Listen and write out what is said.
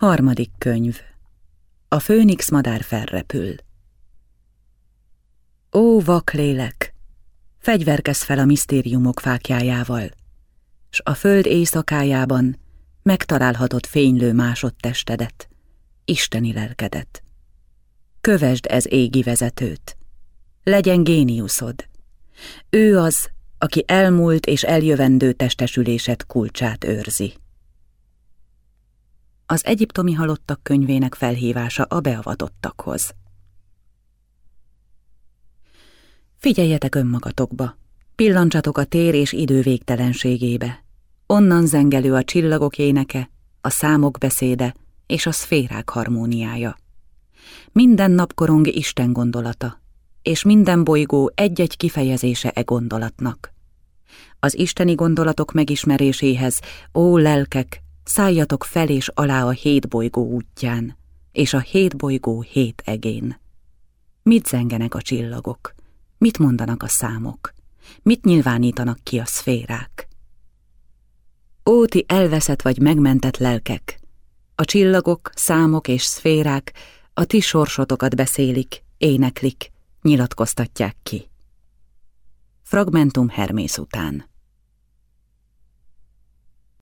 Harmadik könyv. A főnix madár felrepül. Ó, vaklélek! Fegyverkez fel a misztériumok fákjájával, s a föld éjszakájában megtalálhatod fénylő másodtestedet, isteni lelkedet. Kövesd ez égi vezetőt. Legyen géniuszod. Ő az, aki elmúlt és eljövendő testesülésed kulcsát őrzi. Az egyiptomi halottak könyvének felhívása a beavatottakhoz. Figyeljetek önmagatokba, pillancsatok a tér és idő végtelenségébe. Onnan zengelő a csillagok éneke, a számok beszéde és a szférák harmóniája. Minden nap korong Isten gondolata, és minden bolygó egy-egy kifejezése e gondolatnak. Az isteni gondolatok megismeréséhez, ó lelkek, szálljatok fel és alá a hét bolygó útján, és a hét bolygó hét egén. Mit zengenek a csillagok? Mit mondanak a számok? Mit nyilvánítanak ki a szférák? Ó, ti elveszett vagy megmentett lelkek! A csillagok, számok és szférák a ti sorsotokat beszélik, éneklik, nyilatkoztatják ki. Fragmentum Hermész után